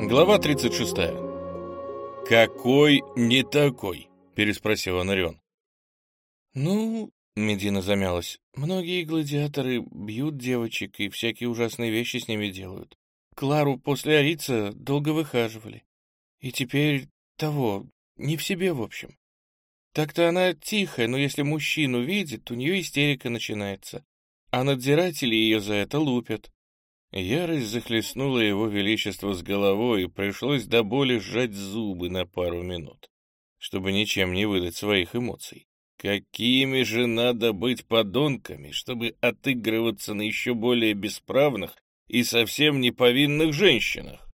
Глава 36. «Какой не такой?» — переспросил Анарион. «Ну, — Медина замялась, — многие гладиаторы бьют девочек и всякие ужасные вещи с ними делают. Клару после Арица долго выхаживали. И теперь того, не в себе, в общем. Так-то она тихая, но если мужчину видит, у нее истерика начинается. А надзиратели ее за это лупят. Ярость захлестнула его величество с головой, и пришлось до боли сжать зубы на пару минут, чтобы ничем не выдать своих эмоций. Какими же надо быть подонками, чтобы отыгрываться на еще более бесправных и совсем неповинных женщинах?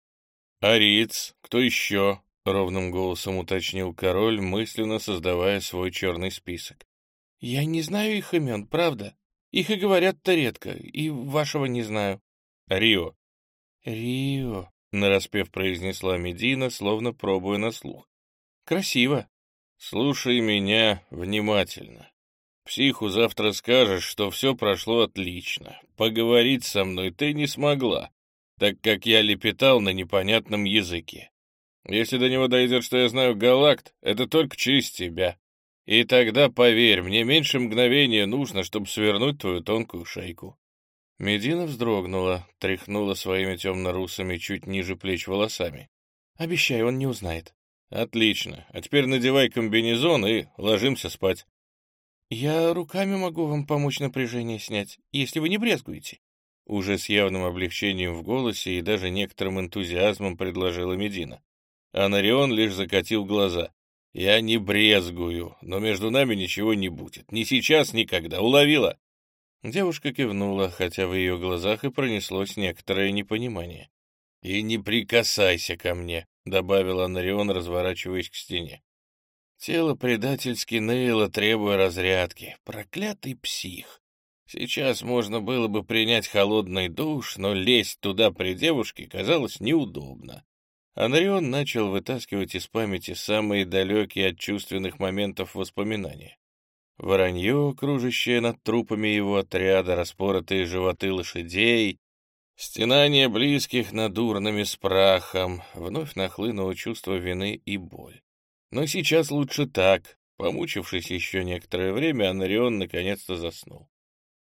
Ариц, кто еще? — ровным голосом уточнил король, мысленно создавая свой черный список. — Я не знаю их имен, правда. Их и говорят-то редко, и вашего не знаю. Рио. Рио, нараспев произнесла Медина, словно пробуя на слух. Красиво. Слушай меня внимательно. Психу завтра скажешь, что все прошло отлично. Поговорить со мной ты не смогла, так как я лепетал на непонятном языке. Если до него дойдет, что я знаю галакт, это только через тебя. И тогда, поверь, мне меньше мгновения нужно, чтобы свернуть твою тонкую шейку. Медина вздрогнула, тряхнула своими темно-русыми чуть ниже плеч волосами. «Обещаю, он не узнает». «Отлично. А теперь надевай комбинезон и ложимся спать». «Я руками могу вам помочь напряжение снять, если вы не брезгуете». Уже с явным облегчением в голосе и даже некоторым энтузиазмом предложила Медина. А Нарион лишь закатил глаза. «Я не брезгую, но между нами ничего не будет. Ни сейчас, никогда. Уловила?» Девушка кивнула, хотя в ее глазах и пронеслось некоторое непонимание. «И не прикасайся ко мне», — добавил Анарион, разворачиваясь к стене. Тело предательски ныло, требуя разрядки. Проклятый псих. Сейчас можно было бы принять холодный душ, но лезть туда при девушке казалось неудобно. Анарион начал вытаскивать из памяти самые далекие от чувственных моментов воспоминания. Воронье, кружащее над трупами его отряда, распоротые животы лошадей, стенание близких над урнами с прахом, вновь нахлынуло чувство вины и боль. Но сейчас лучше так. Помучившись еще некоторое время, Анарион наконец-то заснул.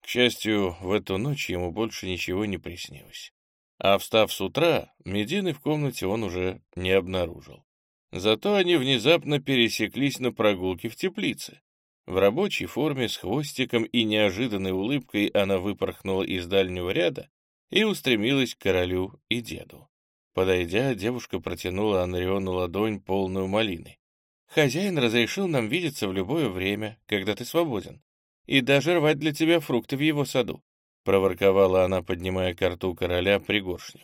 К счастью, в эту ночь ему больше ничего не приснилось. А встав с утра, Медины в комнате он уже не обнаружил. Зато они внезапно пересеклись на прогулке в теплице. В рабочей форме с хвостиком и неожиданной улыбкой она выпорхнула из дальнего ряда и устремилась к королю и деду. Подойдя, девушка протянула Анриону ладонь, полную малины. «Хозяин разрешил нам видеться в любое время, когда ты свободен, и даже рвать для тебя фрукты в его саду», — проворковала она, поднимая к рту короля пригоршню.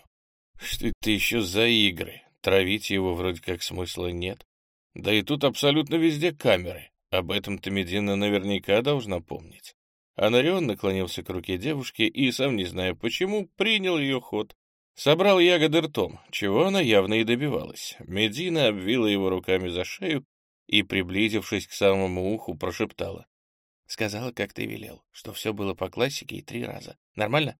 «Что это еще за игры? Травить его вроде как смысла нет. Да и тут абсолютно везде камеры. Об этом-то Медина наверняка должна помнить. Анарион наклонился к руке девушки и, сам не зная почему, принял ее ход. Собрал ягоды ртом, чего она явно и добивалась. Медина обвила его руками за шею и, приблизившись к самому уху, прошептала. «Сказала, как ты велел, что все было по классике и три раза. Нормально?»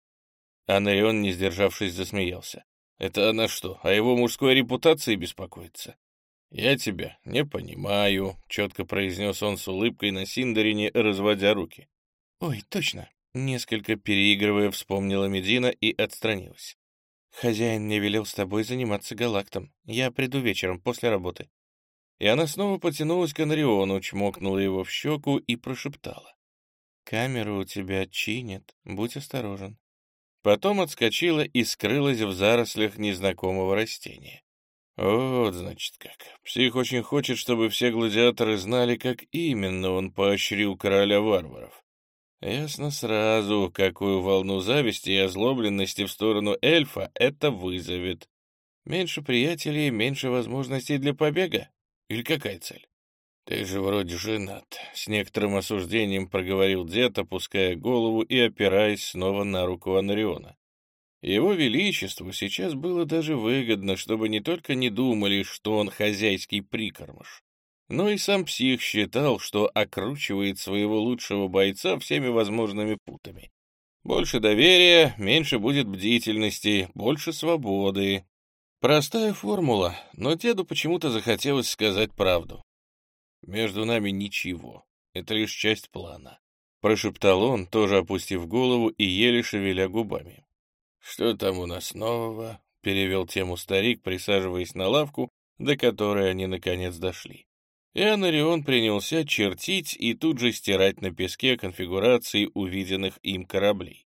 Анарион, не сдержавшись, засмеялся. «Это она что, о его мужской репутации беспокоится?» «Я тебя не понимаю», — четко произнес он с улыбкой на Синдарине, разводя руки. «Ой, точно», — несколько переигрывая вспомнила Медина и отстранилась. «Хозяин мне велел с тобой заниматься галактом. Я приду вечером после работы». И она снова потянулась к Анриону, чмокнула его в щеку и прошептала. «Камеру у тебя чинят, будь осторожен». Потом отскочила и скрылась в зарослях незнакомого растения. Вот, значит, как. Псих очень хочет, чтобы все гладиаторы знали, как именно он поощрил короля варваров. Ясно сразу, какую волну зависти и озлобленности в сторону эльфа это вызовет. Меньше приятелей, меньше возможностей для побега? Или какая цель? Ты же вроде женат. С некоторым осуждением проговорил дед, опуская голову и опираясь снова на руку Анариона. Его Величеству сейчас было даже выгодно, чтобы не только не думали, что он хозяйский прикормыш, но и сам псих считал, что окручивает своего лучшего бойца всеми возможными путами. Больше доверия, меньше будет бдительности, больше свободы. Простая формула, но деду почему-то захотелось сказать правду. Между нами ничего, это лишь часть плана. Прошептал он, тоже опустив голову и еле шевеля губами. «Что там у нас нового?» — перевел тему старик, присаживаясь на лавку, до которой они наконец дошли. И Анарион принялся чертить и тут же стирать на песке конфигурации увиденных им кораблей.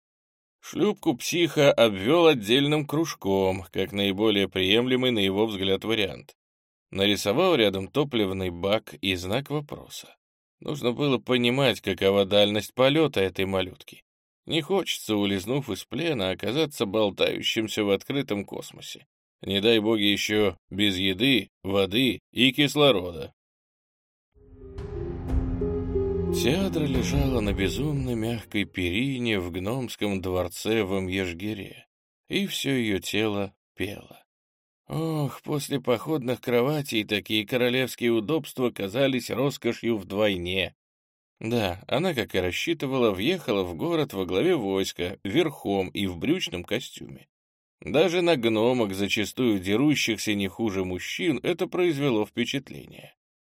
Шлюпку психа обвел отдельным кружком, как наиболее приемлемый на его взгляд вариант. Нарисовал рядом топливный бак и знак вопроса. Нужно было понимать, какова дальность полета этой малютки. Не хочется, улизнув из плена, оказаться болтающимся в открытом космосе. Не дай боги еще без еды, воды и кислорода. Театра лежала на безумно мягкой перине в гномском дворце в Амьежгире, и все ее тело пело. Ох, после походных кроватей такие королевские удобства казались роскошью вдвойне. Да, она, как и рассчитывала, въехала в город во главе войска, верхом и в брючном костюме. Даже на гномок, зачастую дерущихся не хуже мужчин, это произвело впечатление.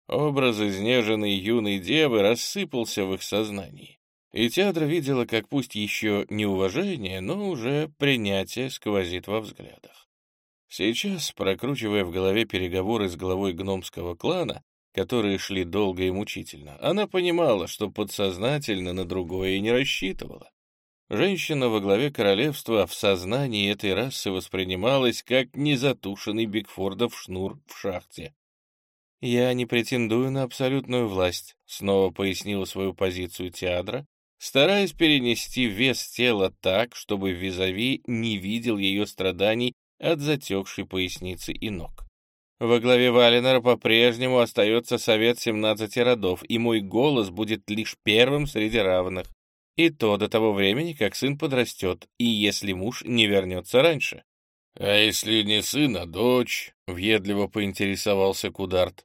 Образ изнеженной юной девы рассыпался в их сознании. И театр видела, как пусть еще не уважение, но уже принятие сквозит во взглядах. Сейчас, прокручивая в голове переговоры с главой гномского клана, которые шли долго и мучительно, она понимала, что подсознательно на другое и не рассчитывала. Женщина во главе королевства в сознании этой расы воспринималась как незатушенный Бигфордов шнур в шахте. «Я не претендую на абсолютную власть», — снова пояснила свою позицию Теадра, стараясь перенести вес тела так, чтобы Визави не видел ее страданий от затекшей поясницы и ног. Во главе Валенора по-прежнему остается совет 17 родов, и мой голос будет лишь первым среди равных. И то до того времени, как сын подрастет, и если муж не вернется раньше. — А если не сын, а дочь? — въедливо поинтересовался Кударт.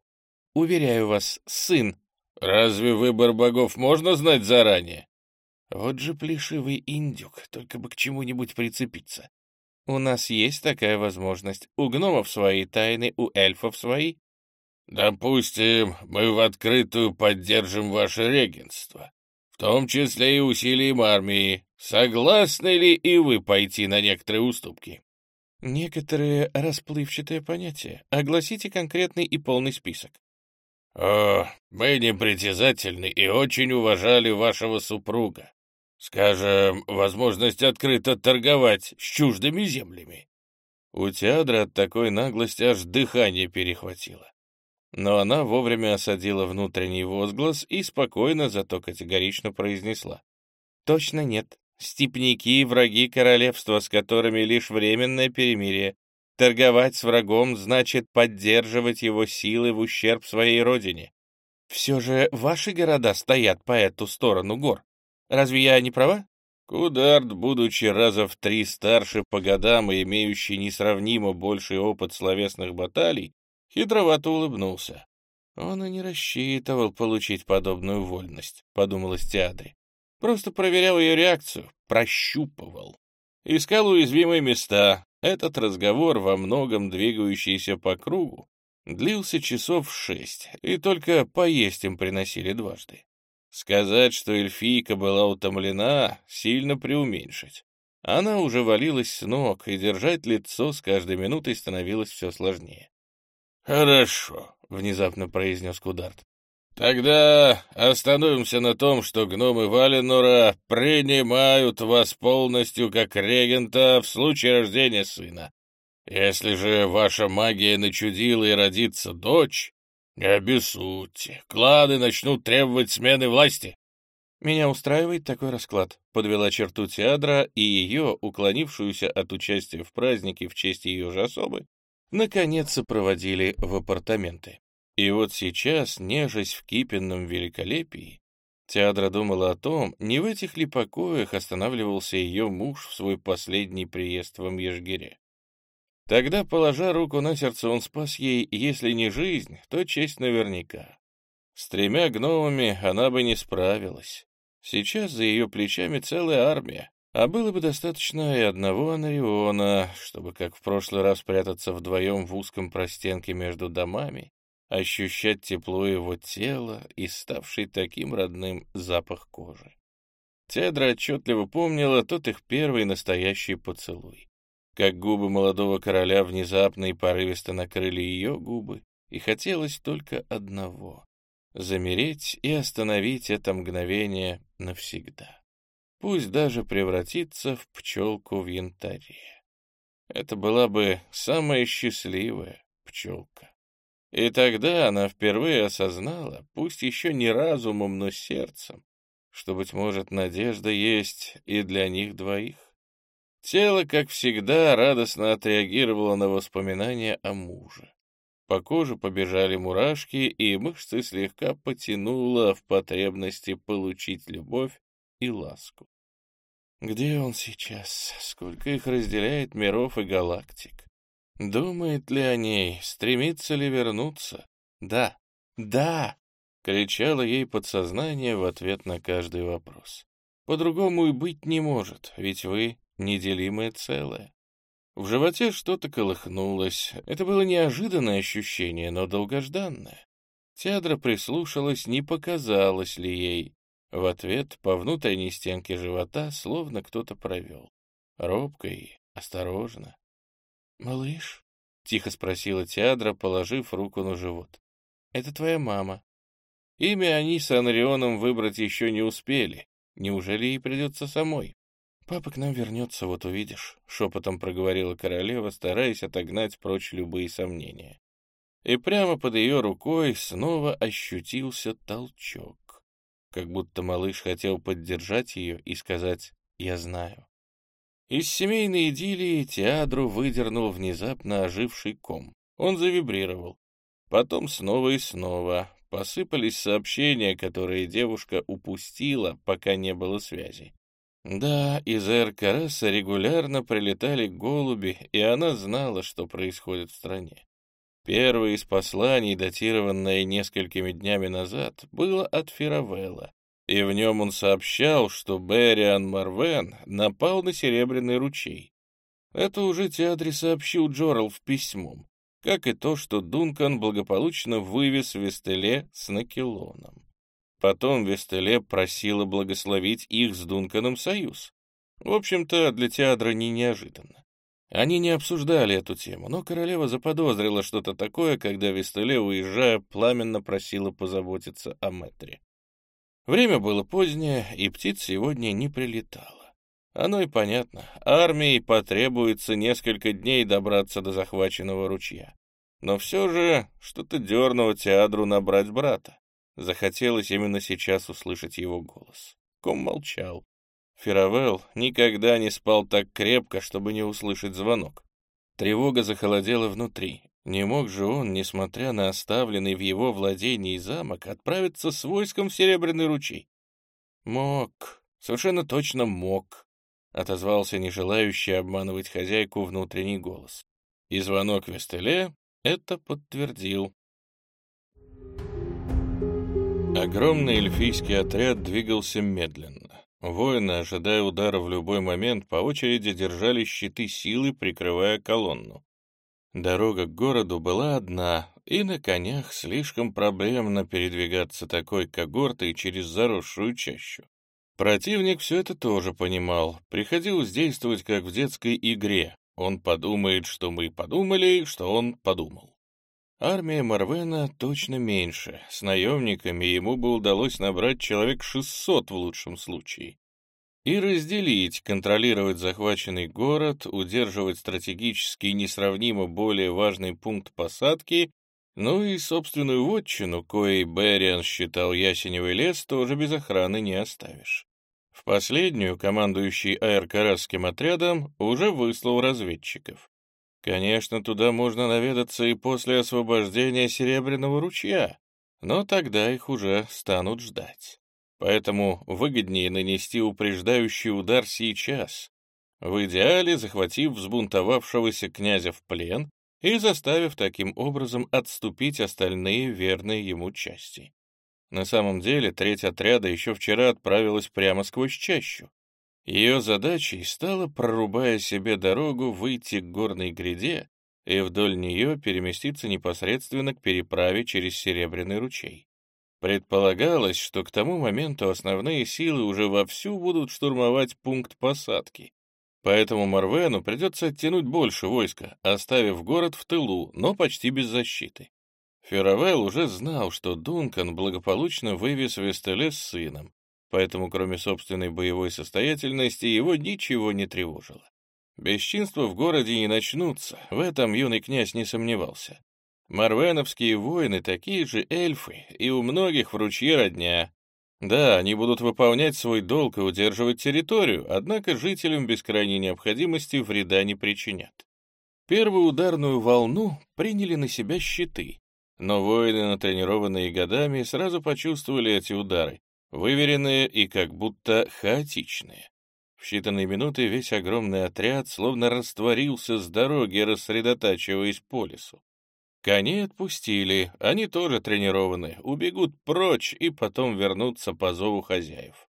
Уверяю вас, сын. Разве выбор богов можно знать заранее? Вот же плешивый индюк, только бы к чему-нибудь прицепиться. У нас есть такая возможность. У гномов свои тайны, у эльфов свои. Допустим, мы в открытую поддержим ваше регенство, в том числе и усилием армии. Согласны ли и вы пойти на некоторые уступки? Некоторые расплывчатые понятия. Огласите конкретный и полный список. «О, мы непритязательны и очень уважали вашего супруга. Скажем, возможность открыто торговать с чуждыми землями». У Теадра от такой наглости аж дыхание перехватило. Но она вовремя осадила внутренний возглас и спокойно, зато категорично произнесла. «Точно нет. Степники — враги королевства, с которыми лишь временное перемирие. Торговать с врагом значит поддерживать его силы в ущерб своей родине. Все же ваши города стоят по эту сторону гор. Разве я не права? Кударт, будучи раза в три старше по годам и имеющий несравнимо больший опыт словесных баталий, хитровато улыбнулся. Он и не рассчитывал получить подобную вольность, подумалось Теадре. Просто проверял ее реакцию, прощупывал. Искал уязвимые места, этот разговор, во многом двигающийся по кругу, длился часов шесть, и только поесть им приносили дважды. Сказать, что эльфийка была утомлена, сильно преуменьшить. Она уже валилась с ног, и держать лицо с каждой минутой становилось все сложнее. «Хорошо», — внезапно произнес Кударт. Тогда остановимся на том, что гномы Валенора принимают вас полностью как регента в случае рождения сына. Если же ваша магия начудила и родится дочь, не обессудьте, кланы начнут требовать смены власти. Меня устраивает такой расклад, подвела черту Теадра и ее, уклонившуюся от участия в празднике в честь ее же особы, наконец проводили в апартаменты. И вот сейчас, нежесть в кипенном великолепии, Теадра думала о том, не в этих ли покоях останавливался ее муж в свой последний приезд в Амьежгире. Тогда, положа руку на сердце, он спас ей, если не жизнь, то честь наверняка. С тремя гномами она бы не справилась. Сейчас за ее плечами целая армия, А было бы достаточно и одного Анариона, чтобы, как в прошлый раз, прятаться вдвоем в узком простенке между домами, ощущать тепло его тела и ставший таким родным запах кожи. Тедра отчетливо помнила тот их первый настоящий поцелуй. Как губы молодого короля внезапно и порывисто накрыли ее губы, и хотелось только одного — замереть и остановить это мгновение навсегда пусть даже превратиться в пчелку в янтаре. Это была бы самая счастливая пчелка. И тогда она впервые осознала, пусть еще не разумом, но сердцем, что, быть может, надежда есть и для них двоих. Тело, как всегда, радостно отреагировало на воспоминания о муже. По коже побежали мурашки, и мышцы слегка потянуло в потребности получить любовь и ласку. Где он сейчас? Сколько их разделяет миров и галактик? Думает ли о ней? Стремится ли вернуться? Да, да! Кричало ей подсознание в ответ на каждый вопрос. По-другому и быть не может, ведь вы неделимое целое. В животе что-то колыхнулось. Это было неожиданное ощущение, но долгожданное. Теадра прислушалась, не показалось ли ей. В ответ по внутренней стенке живота словно кто-то провел. Робко и осторожно. «Малыш?» — тихо спросила Теадра, положив руку на живот. «Это твоя мама». Имя они с Анрионом выбрать еще не успели. Неужели ей придется самой? «Папа к нам вернется, вот увидишь», — шепотом проговорила королева, стараясь отогнать прочь любые сомнения. И прямо под ее рукой снова ощутился толчок как будто малыш хотел поддержать ее и сказать «я знаю». Из семейной идиллии Теадру выдернул внезапно оживший ком. Он завибрировал. Потом снова и снова посыпались сообщения, которые девушка упустила, пока не было связи. Да, из Эр-Караса регулярно прилетали голуби, и она знала, что происходит в стране. Первое из посланий, датированное несколькими днями назад, было от Фиравелла, и в нем он сообщал, что Бериан Марвен напал на Серебряный ручей. Это уже Теадри сообщил Джорал в письмом, как и то, что Дункан благополучно вывез Вестеле с Накелоном. Потом Вестеле просила благословить их с Дунканом союз. В общем-то, для Теадра не неожиданно. Они не обсуждали эту тему, но королева заподозрила что-то такое, когда Вестеле, уезжая, пламенно просила позаботиться о Мэтре. Время было позднее, и птиц сегодня не прилетало. Оно и понятно, армии потребуется несколько дней добраться до захваченного ручья. Но все же что-то дернуло Теадру набрать брата. Захотелось именно сейчас услышать его голос. Ком молчал. Феравелл никогда не спал так крепко, чтобы не услышать звонок. Тревога захолодела внутри. Не мог же он, несмотря на оставленный в его владении замок, отправиться с войском в Серебряный ручей? Мог, совершенно точно мог, — отозвался не желающий обманывать хозяйку внутренний голос. И звонок Вестеле это подтвердил. Огромный эльфийский отряд двигался медленно. Воины, ожидая удара в любой момент, по очереди держали щиты силы, прикрывая колонну. Дорога к городу была одна, и на конях слишком проблемно передвигаться такой когортой через заросшую чащу. Противник все это тоже понимал, приходилось действовать как в детской игре. Он подумает, что мы подумали, что он подумал. Армия Марвена точно меньше. С наемниками ему бы удалось набрать человек 600 в лучшем случае. И разделить, контролировать захваченный город, удерживать стратегически несравнимо более важный пункт посадки, ну и собственную вотчину, коей Бериан считал ясеневый лес, тоже без охраны не оставишь. В последнюю командующий аэркарасским отрядом уже выслал разведчиков. Конечно, туда можно наведаться и после освобождения Серебряного ручья, но тогда их уже станут ждать. Поэтому выгоднее нанести упреждающий удар сейчас, в идеале захватив взбунтовавшегося князя в плен и заставив таким образом отступить остальные верные ему части. На самом деле треть отряда еще вчера отправилась прямо сквозь чащу. Ее задачей стало, прорубая себе дорогу, выйти к горной гряде и вдоль нее переместиться непосредственно к переправе через Серебряный ручей. Предполагалось, что к тому моменту основные силы уже вовсю будут штурмовать пункт посадки, поэтому Марвену придется оттянуть больше войска, оставив город в тылу, но почти без защиты. Феравелл уже знал, что Дункан благополучно вывез Вестеле с сыном, поэтому кроме собственной боевой состоятельности его ничего не тревожило. Бесчинства в городе не начнутся, в этом юный князь не сомневался. Марвеновские воины такие же эльфы, и у многих в ручье родня. Да, они будут выполнять свой долг и удерживать территорию, однако жителям без крайней необходимости вреда не причинят. Первую ударную волну приняли на себя щиты, но воины, натренированные годами, сразу почувствовали эти удары, выверенные и как будто хаотичные. В считанные минуты весь огромный отряд словно растворился с дороги, рассредотачиваясь по лесу. Коней отпустили, они тоже тренированы, убегут прочь и потом вернутся по зову хозяев.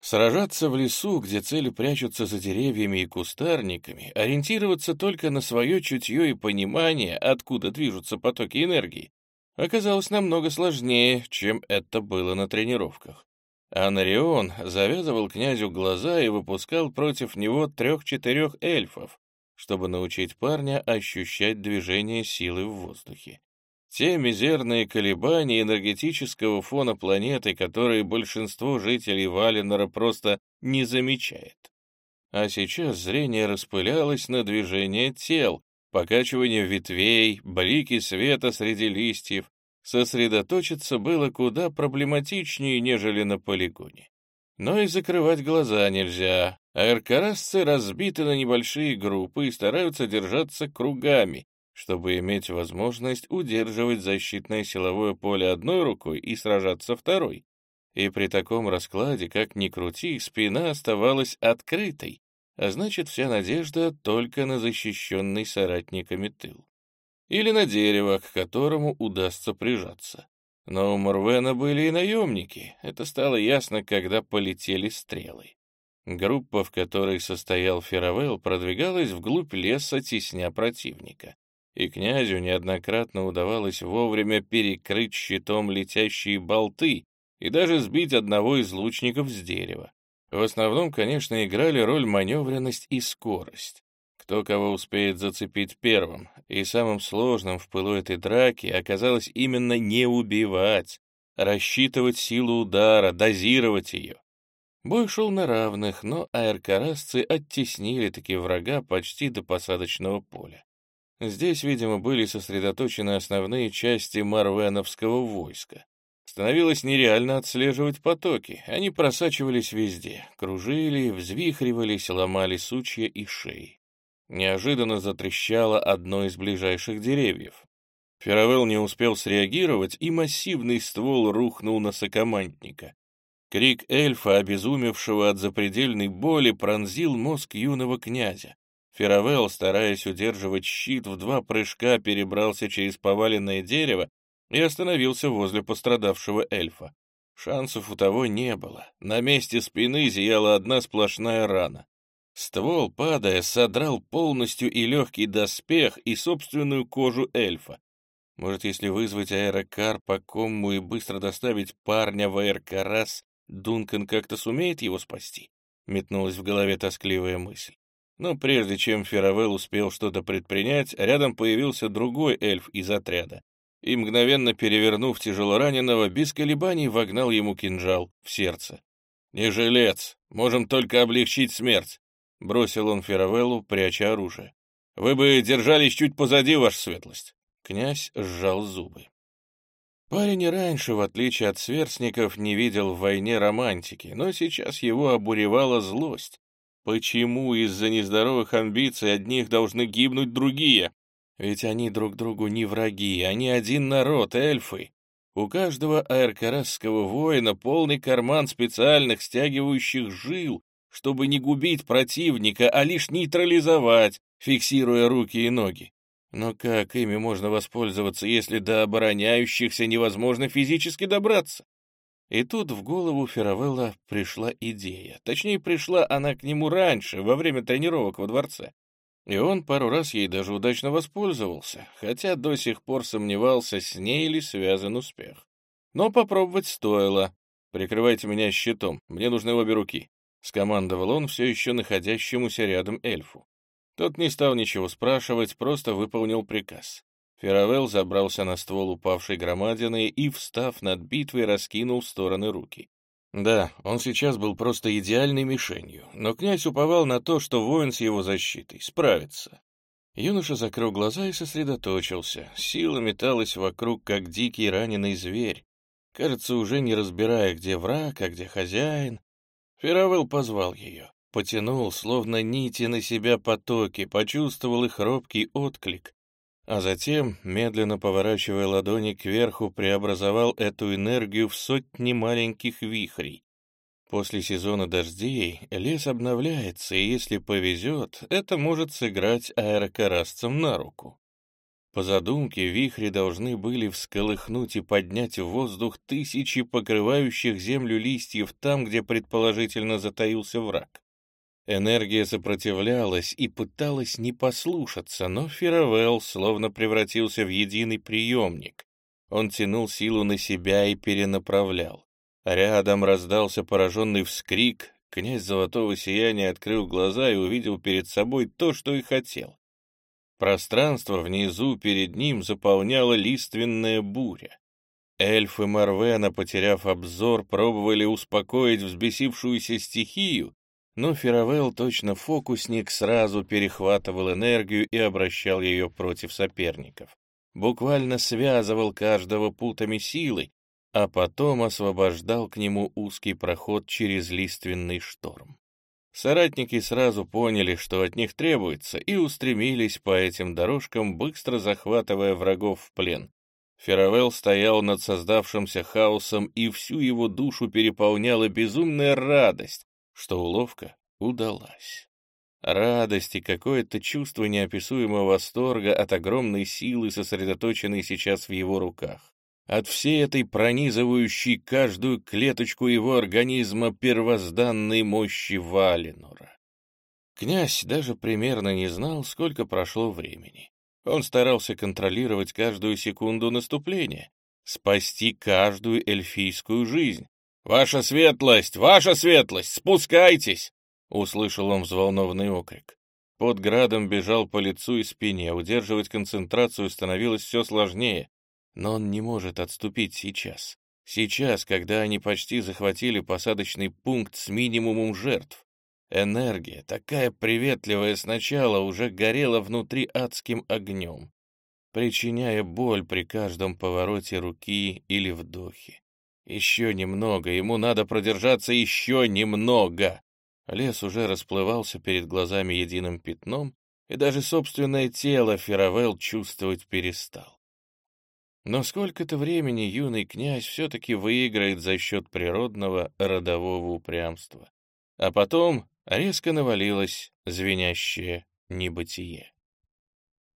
Сражаться в лесу, где цели прячутся за деревьями и кустарниками, ориентироваться только на свое чутье и понимание, откуда движутся потоки энергии, оказалось намного сложнее, чем это было на тренировках. Анарион завязывал князю глаза и выпускал против него трех-четырех эльфов, чтобы научить парня ощущать движение силы в воздухе. Те мизерные колебания энергетического фона планеты, которые большинство жителей Валенора просто не замечает. А сейчас зрение распылялось на движение тел, покачивание ветвей, блики света среди листьев, Сосредоточиться было куда проблематичнее, нежели на полигоне. Но и закрывать глаза нельзя. Аэркарасцы разбиты на небольшие группы и стараются держаться кругами, чтобы иметь возможность удерживать защитное силовое поле одной рукой и сражаться второй. И при таком раскладе, как ни крути, спина оставалась открытой, а значит, вся надежда только на защищенный соратниками тыл или на дерево, к которому удастся прижаться. Но у Морвена были и наемники, это стало ясно, когда полетели стрелы. Группа, в которой состоял Феравелл, продвигалась вглубь леса, тесня противника. И князю неоднократно удавалось вовремя перекрыть щитом летящие болты и даже сбить одного из лучников с дерева. В основном, конечно, играли роль маневренность и скорость кто кого успеет зацепить первым, и самым сложным в пылу этой драки оказалось именно не убивать, рассчитывать силу удара, дозировать ее. Бой шел на равных, но аэркарасцы оттеснили таки врага почти до посадочного поля. Здесь, видимо, были сосредоточены основные части марвеновского войска. Становилось нереально отслеживать потоки, они просачивались везде, кружили, взвихривались, ломали сучья и шеи. Неожиданно затрещало одно из ближайших деревьев. Феравелл не успел среагировать, и массивный ствол рухнул на сокомандника. Крик эльфа, обезумевшего от запредельной боли, пронзил мозг юного князя. Феравелл, стараясь удерживать щит, в два прыжка перебрался через поваленное дерево и остановился возле пострадавшего эльфа. Шансов у того не было. На месте спины зияла одна сплошная рана. Ствол, падая, содрал полностью и легкий доспех, и собственную кожу эльфа. Может, если вызвать аэрокар по комму и быстро доставить парня в аэркарас, Дункан как-то сумеет его спасти? Метнулась в голове тоскливая мысль. Но прежде чем Феравелл успел что-то предпринять, рядом появился другой эльф из отряда и, мгновенно перевернув тяжелораненого, без колебаний вогнал ему кинжал в сердце. «Не жилец, можем только облегчить смерть. — бросил он Феравеллу, пряча оружие. «Вы бы держались чуть позади, ваша светлость!» Князь сжал зубы. Парень и раньше, в отличие от сверстников, не видел в войне романтики, но сейчас его обуревала злость. Почему из-за нездоровых амбиций одних должны гибнуть другие? Ведь они друг другу не враги, они один народ, эльфы. У каждого аэркарасского воина полный карман специальных стягивающих жил, чтобы не губить противника, а лишь нейтрализовать, фиксируя руки и ноги. Но как ими можно воспользоваться, если до обороняющихся невозможно физически добраться? И тут в голову Феравелла пришла идея. Точнее, пришла она к нему раньше, во время тренировок во дворце. И он пару раз ей даже удачно воспользовался, хотя до сих пор сомневался, с ней ли связан успех. Но попробовать стоило. «Прикрывайте меня щитом, мне нужны обе руки», — скомандовал он все еще находящемуся рядом эльфу. Тот не стал ничего спрашивать, просто выполнил приказ. Феравелл забрался на ствол упавшей громадины и, встав над битвой, раскинул в стороны руки. Да, он сейчас был просто идеальной мишенью, но князь уповал на то, что воин с его защитой справится. Юноша закрыл глаза и сосредоточился. Сила металась вокруг, как дикий раненый зверь. Кажется, уже не разбирая, где враг, а где хозяин. Феравелл позвал ее, потянул, словно нити на себя потоки, почувствовал их робкий отклик, а затем, медленно поворачивая ладони кверху, преобразовал эту энергию в сотни маленьких вихрей. После сезона дождей лес обновляется, и если повезет, это может сыграть аэрокарасцам на руку. По задумке, вихри должны были всколыхнуть и поднять в воздух тысячи покрывающих землю листьев там, где предположительно затаился враг. Энергия сопротивлялась и пыталась не послушаться, но Фировелл словно превратился в единый приемник. Он тянул силу на себя и перенаправлял. Рядом раздался пораженный вскрик, князь Золотого Сияния открыл глаза и увидел перед собой то, что и хотел. Пространство внизу перед ним заполняла лиственная буря. Эльфы Марвена, потеряв обзор, пробовали успокоить взбесившуюся стихию, но Феравелл, точно фокусник, сразу перехватывал энергию и обращал ее против соперников. Буквально связывал каждого путами силы, а потом освобождал к нему узкий проход через лиственный шторм. Соратники сразу поняли, что от них требуется, и устремились по этим дорожкам, быстро захватывая врагов в плен. Феравелл стоял над создавшимся хаосом, и всю его душу переполняла безумная радость, что уловка удалась. Радость и какое-то чувство неописуемого восторга от огромной силы, сосредоточенной сейчас в его руках. От всей этой пронизывающей каждую клеточку его организма первозданной мощи Валинора. Князь даже примерно не знал, сколько прошло времени. Он старался контролировать каждую секунду наступления, спасти каждую эльфийскую жизнь, «Ваша светлость! Ваша светлость! Спускайтесь!» — услышал он взволнованный окрик. Под градом бежал по лицу и спине, удерживать концентрацию становилось все сложнее, но он не может отступить сейчас. Сейчас, когда они почти захватили посадочный пункт с минимумом жертв. Энергия, такая приветливая сначала, уже горела внутри адским огнем, причиняя боль при каждом повороте руки или вдохе. Еще немного, ему надо продержаться еще немного. Лес уже расплывался перед глазами единым пятном, и даже собственное тело Феравелл чувствовать перестал. Но сколько-то времени юный князь все-таки выиграет за счет природного родового упрямства. А потом резко навалилось звенящее небытие.